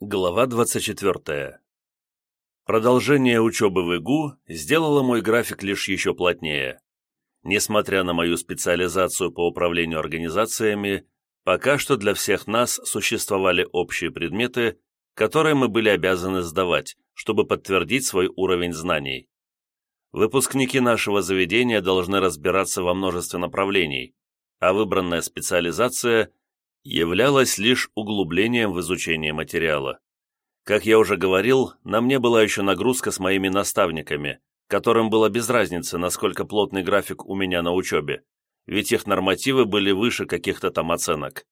Глава 24. Продолжение учебы в ИГУ сделало мой график лишь еще плотнее. Несмотря на мою специализацию по управлению организациями, пока что для всех нас существовали общие предметы, которые мы были обязаны сдавать, чтобы подтвердить свой уровень знаний. Выпускники нашего заведения должны разбираться во множестве направлений, а выбранная специализация являлась лишь углублением в изучение материала. Как я уже говорил, на мне была еще нагрузка с моими наставниками, которым было без разницы, насколько плотный график у меня на учебе, ведь их нормативы были выше каких-то там оценок.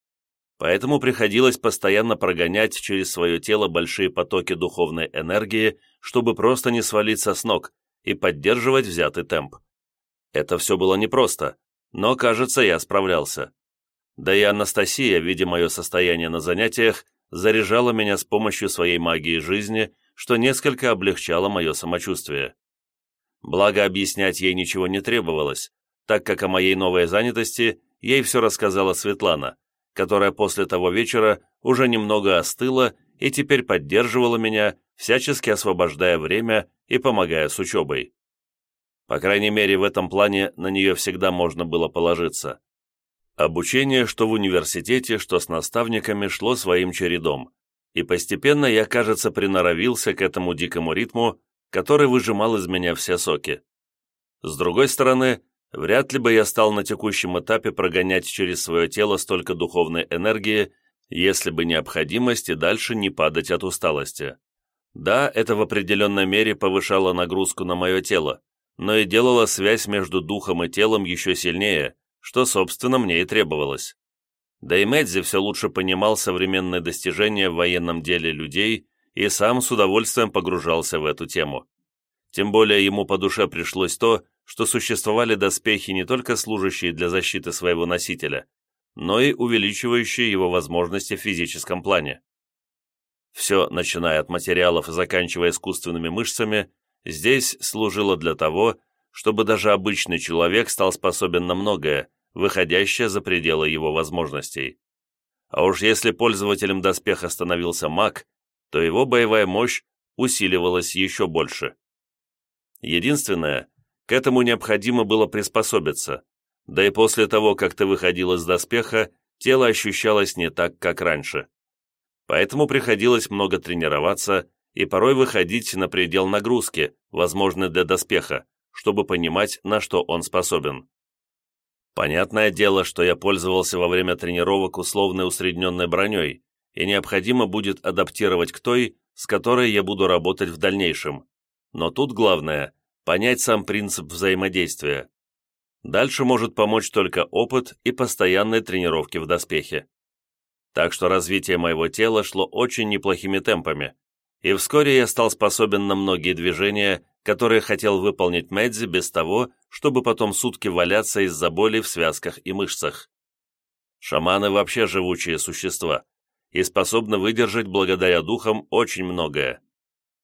Поэтому приходилось постоянно прогонять через свое тело большие потоки духовной энергии, чтобы просто не свалиться с ног и поддерживать взятый темп. Это все было непросто, но, кажется, я справлялся. Да и Анастасия, видя мое состояние на занятиях, заряжала меня с помощью своей магии жизни, что несколько облегчало мое самочувствие. Благо, объяснять ей ничего не требовалось, так как о моей новой занятости ей все рассказала Светлана, которая после того вечера уже немного остыла и теперь поддерживала меня, всячески освобождая время и помогая с учебой. По крайней мере, в этом плане на нее всегда можно было положиться. Обучение, что в университете, что с наставниками, шло своим чередом, и постепенно я, кажется, приноровился к этому дикому ритму, который выжимал из меня все соки. С другой стороны, вряд ли бы я стал на текущем этапе прогонять через свое тело столько духовной энергии, если бы необходимость и дальше не падать от усталости. Да, это в определенной мере повышало нагрузку на мое тело, но и делало связь между духом и телом еще сильнее, что, собственно, мне и требовалось. Да и Мэдзи все лучше понимал современные достижения в военном деле людей и сам с удовольствием погружался в эту тему. Тем более ему по душе пришлось то, что существовали доспехи не только служащие для защиты своего носителя, но и увеличивающие его возможности в физическом плане. Все, начиная от материалов и заканчивая искусственными мышцами, здесь служило для того, чтобы даже обычный человек стал способен на многое, выходящее за пределы его возможностей. А уж если пользователем доспеха становился маг, то его боевая мощь усиливалась еще больше. Единственное, к этому необходимо было приспособиться, да и после того, как ты выходил из доспеха, тело ощущалось не так, как раньше. Поэтому приходилось много тренироваться и порой выходить на предел нагрузки, возможной для доспеха, чтобы понимать, на что он способен. Понятное дело, что я пользовался во время тренировок условной усредненной броней, и необходимо будет адаптировать к той, с которой я буду работать в дальнейшем. Но тут главное – понять сам принцип взаимодействия. Дальше может помочь только опыт и постоянные тренировки в доспехе. Так что развитие моего тела шло очень неплохими темпами, и вскоре я стал способен на многие движения, которые хотел выполнить Мэдзи без того, чтобы потом сутки валяться из-за боли в связках и мышцах. Шаманы вообще живучие существа и способны выдержать благодаря духам очень многое.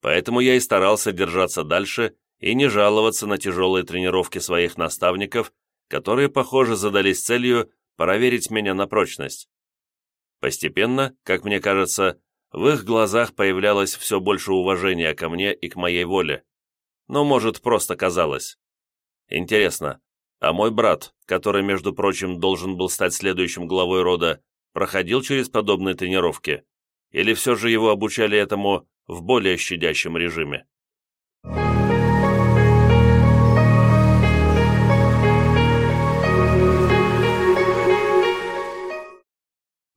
Поэтому я и старался держаться дальше и не жаловаться на тяжелые тренировки своих наставников, которые, похоже, задались целью проверить меня на прочность. Постепенно, как мне кажется, в их глазах появлялось все больше уважения ко мне и к моей воле но, может, просто казалось. Интересно, а мой брат, который, между прочим, должен был стать следующим главой рода, проходил через подобные тренировки? Или все же его обучали этому в более щадящем режиме?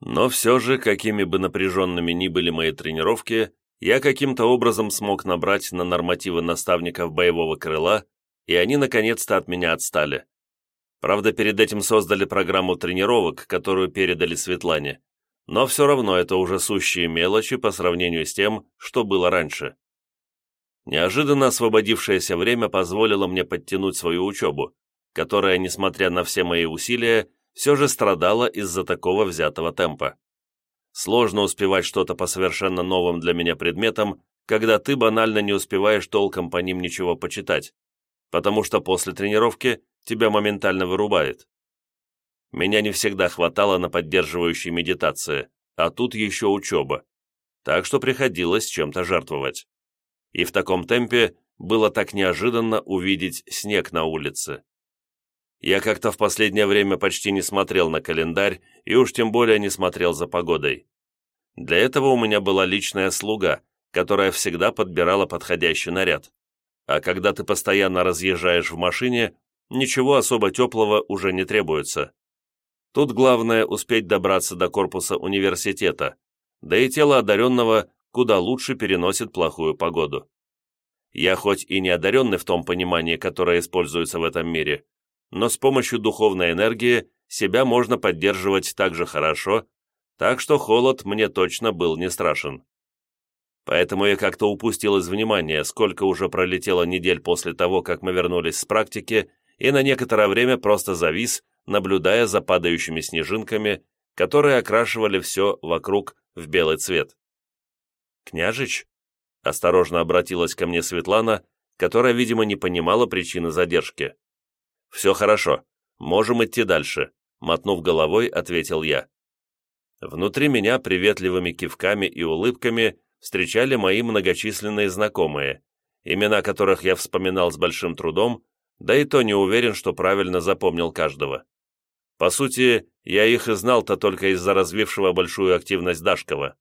Но все же, какими бы напряженными ни были мои тренировки, я каким-то образом смог набрать на нормативы наставников боевого крыла, и они наконец-то от меня отстали. Правда, перед этим создали программу тренировок, которую передали Светлане, но все равно это уже сущие мелочи по сравнению с тем, что было раньше. Неожиданно освободившееся время позволило мне подтянуть свою учебу, которая, несмотря на все мои усилия, все же страдала из-за такого взятого темпа. Сложно успевать что-то по совершенно новым для меня предметам, когда ты банально не успеваешь толком по ним ничего почитать, потому что после тренировки тебя моментально вырубает. Меня не всегда хватало на поддерживающие медитации, а тут еще учеба. так что приходилось чем-то жертвовать. И в таком темпе было так неожиданно увидеть снег на улице. Я как-то в последнее время почти не смотрел на календарь и уж тем более не смотрел за погодой. Для этого у меня была личная слуга, которая всегда подбирала подходящий наряд. А когда ты постоянно разъезжаешь в машине, ничего особо теплого уже не требуется. Тут главное успеть добраться до корпуса университета, да и тело одаренного куда лучше переносит плохую погоду. Я хоть и не одаренный в том понимании, которое используется в этом мире, но с помощью духовной энергии себя можно поддерживать так же хорошо, так что холод мне точно был не страшен. Поэтому я как-то упустил из внимания, сколько уже пролетело недель после того, как мы вернулись с практики, и на некоторое время просто завис, наблюдая за падающими снежинками, которые окрашивали все вокруг в белый цвет. «Княжич?» Осторожно обратилась ко мне Светлана, которая, видимо, не понимала причины задержки. «Все хорошо, можем идти дальше», — мотнув головой, ответил я. Внутри меня приветливыми кивками и улыбками встречали мои многочисленные знакомые, имена которых я вспоминал с большим трудом, да и то не уверен, что правильно запомнил каждого. По сути, я их и знал-то только из-за развившего большую активность Дашкова.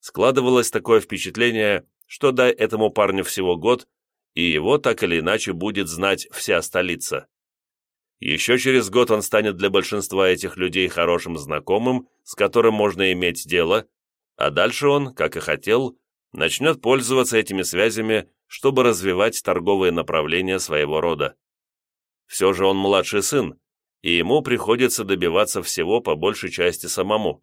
Складывалось такое впечатление, что дай этому парню всего год, и его так или иначе будет знать вся столица. Еще через год он станет для большинства этих людей хорошим знакомым, с которым можно иметь дело, а дальше он, как и хотел, начнет пользоваться этими связями, чтобы развивать торговые направления своего рода. Все же он младший сын, и ему приходится добиваться всего по большей части самому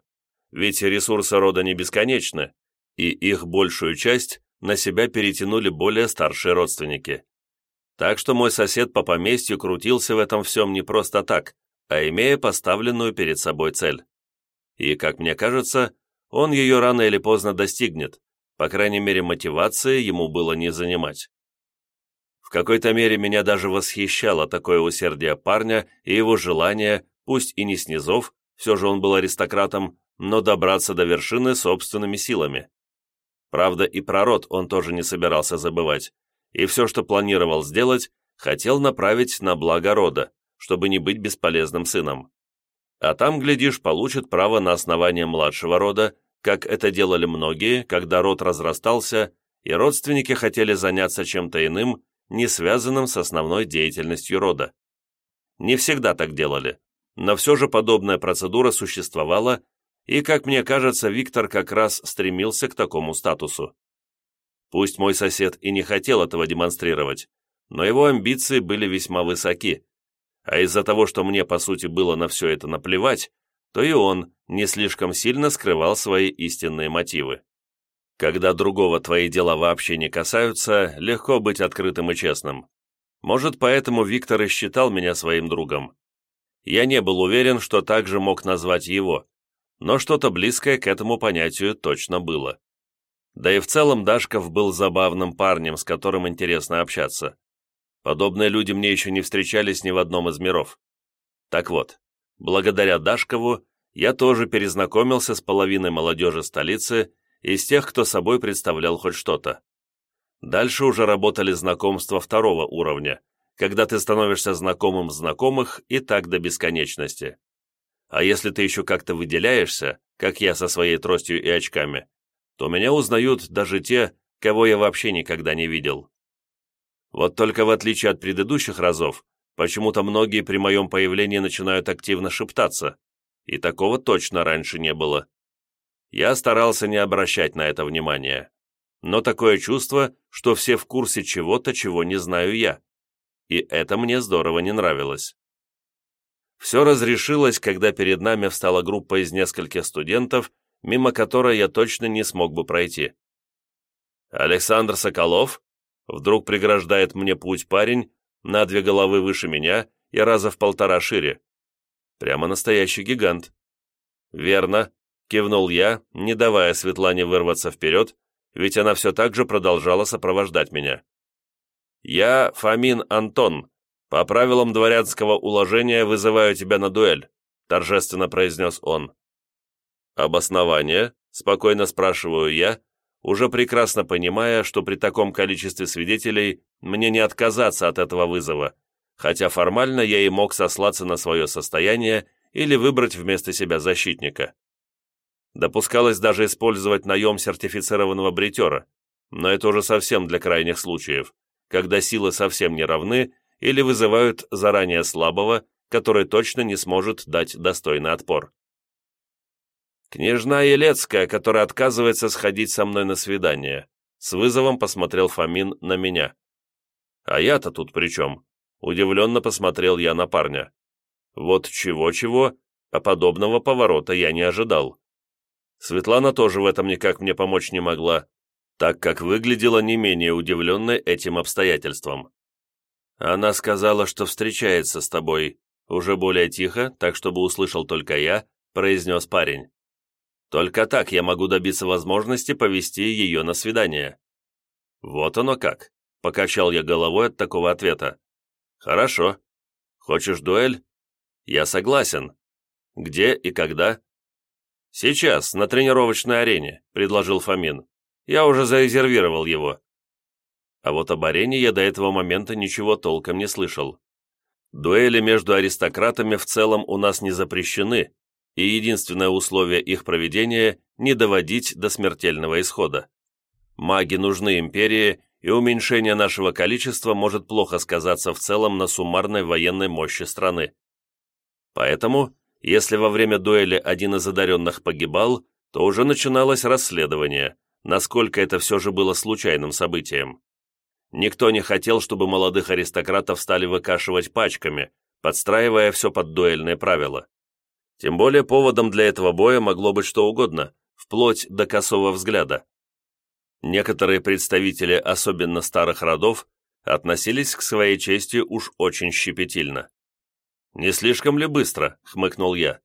ведь ресурсы рода не бесконечны, и их большую часть на себя перетянули более старшие родственники. Так что мой сосед по поместью крутился в этом всем не просто так, а имея поставленную перед собой цель. И, как мне кажется, он ее рано или поздно достигнет, по крайней мере мотивации ему было не занимать. В какой-то мере меня даже восхищало такое усердие парня и его желание, пусть и не снизов, все же он был аристократом, но добраться до вершины собственными силами. Правда, и про род он тоже не собирался забывать, и все, что планировал сделать, хотел направить на благо рода, чтобы не быть бесполезным сыном. А там, глядишь, получит право на основание младшего рода, как это делали многие, когда род разрастался, и родственники хотели заняться чем-то иным, не связанным с основной деятельностью рода. Не всегда так делали, но все же подобная процедура существовала и, как мне кажется, Виктор как раз стремился к такому статусу. Пусть мой сосед и не хотел этого демонстрировать, но его амбиции были весьма высоки, а из-за того, что мне, по сути, было на все это наплевать, то и он не слишком сильно скрывал свои истинные мотивы. Когда другого твои дела вообще не касаются, легко быть открытым и честным. Может, поэтому Виктор и считал меня своим другом. Я не был уверен, что также мог назвать его, но что-то близкое к этому понятию точно было. Да и в целом Дашков был забавным парнем, с которым интересно общаться. Подобные люди мне еще не встречались ни в одном из миров. Так вот, благодаря Дашкову я тоже перезнакомился с половиной молодежи столицы из тех, кто собой представлял хоть что-то. Дальше уже работали знакомства второго уровня, когда ты становишься знакомым знакомых и так до бесконечности. А если ты еще как-то выделяешься, как я со своей тростью и очками, то меня узнают даже те, кого я вообще никогда не видел. Вот только в отличие от предыдущих разов, почему-то многие при моем появлении начинают активно шептаться, и такого точно раньше не было. Я старался не обращать на это внимания, но такое чувство, что все в курсе чего-то, чего не знаю я, и это мне здорово не нравилось. Все разрешилось, когда перед нами встала группа из нескольких студентов, мимо которой я точно не смог бы пройти. «Александр Соколов?» Вдруг преграждает мне путь парень, на две головы выше меня и раза в полтора шире. Прямо настоящий гигант. «Верно», — кивнул я, не давая Светлане вырваться вперед, ведь она все так же продолжала сопровождать меня. «Я Фомин Антон, «По правилам дворянского уложения вызываю тебя на дуэль», торжественно произнес он. «Обоснование?» Спокойно спрашиваю я, уже прекрасно понимая, что при таком количестве свидетелей мне не отказаться от этого вызова, хотя формально я и мог сослаться на свое состояние или выбрать вместо себя защитника. Допускалось даже использовать наем сертифицированного бритера, но это уже совсем для крайних случаев, когда силы совсем не равны или вызывают заранее слабого, который точно не сможет дать достойный отпор. «Княжна Елецкая, которая отказывается сходить со мной на свидание», с вызовом посмотрел Фомин на меня. «А я-то тут при чем?» Удивленно посмотрел я на парня. Вот чего-чего, а подобного поворота я не ожидал. Светлана тоже в этом никак мне помочь не могла, так как выглядела не менее удивленной этим обстоятельством. Она сказала, что встречается с тобой, уже более тихо, так чтобы услышал только я, произнес парень. Только так я могу добиться возможности повести ее на свидание. Вот оно как, покачал я головой от такого ответа. Хорошо. Хочешь дуэль? Я согласен. Где и когда? Сейчас, на тренировочной арене, предложил Фомин. Я уже зарезервировал его. А вот об арене я до этого момента ничего толком не слышал. Дуэли между аристократами в целом у нас не запрещены, и единственное условие их проведения – не доводить до смертельного исхода. Маги нужны империи, и уменьшение нашего количества может плохо сказаться в целом на суммарной военной мощи страны. Поэтому, если во время дуэли один из одаренных погибал, то уже начиналось расследование, насколько это все же было случайным событием. Никто не хотел, чтобы молодых аристократов стали выкашивать пачками, подстраивая все под дуэльные правила. Тем более поводом для этого боя могло быть что угодно, вплоть до косого взгляда. Некоторые представители особенно старых родов относились к своей чести уж очень щепетильно. «Не слишком ли быстро?» — хмыкнул я.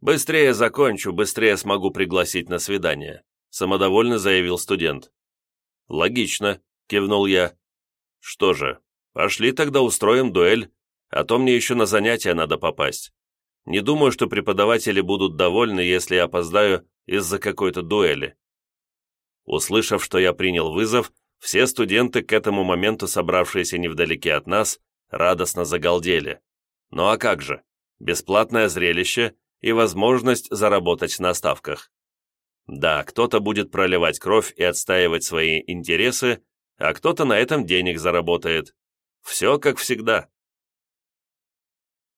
«Быстрее закончу, быстрее смогу пригласить на свидание», — самодовольно заявил студент. «Логично», — кивнул я. «Что же, пошли тогда устроим дуэль, а то мне еще на занятия надо попасть. Не думаю, что преподаватели будут довольны, если я опоздаю из-за какой-то дуэли». Услышав, что я принял вызов, все студенты, к этому моменту собравшиеся невдалеке от нас, радостно загалдели. Ну а как же? Бесплатное зрелище и возможность заработать на ставках. Да, кто-то будет проливать кровь и отстаивать свои интересы, а кто-то на этом денег заработает. Все как всегда.